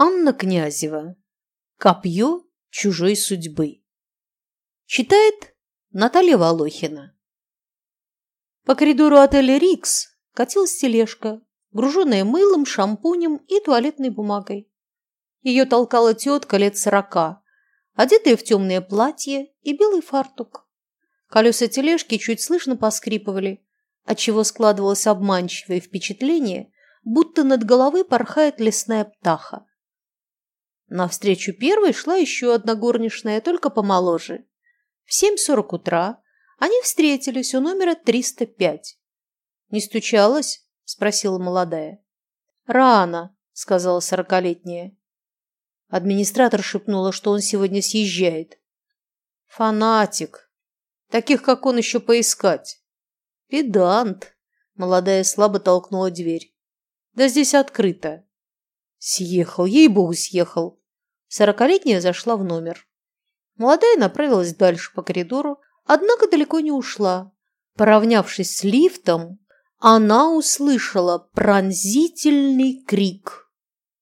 Анна Князева. Копье чужой судьбы. Читает Наталья Волохина. По коридору отеля «Рикс» катилась тележка, груженная мылом, шампунем и туалетной бумагой. Ее толкала тетка лет сорока, одетая в темное платье и белый фартук. Колеса тележки чуть слышно поскрипывали, отчего складывалось обманчивое впечатление, будто над головой порхает лесная птаха. Навстречу первой шла еще одна горничная, только помоложе. В семь сорок утра они встретились у номера 305. «Не стучалась?» – спросила молодая. «Рано», – сказала сорокалетняя. Администратор шепнула, что он сегодня съезжает. «Фанатик. Таких, как он, еще поискать». «Педант», – молодая слабо толкнула дверь. «Да здесь открыто». «Съехал, ей-богу, съехал. Сорокалетняя зашла в номер. Молодая направилась дальше по коридору, однако далеко не ушла. Поравнявшись с лифтом, она услышала пронзительный крик.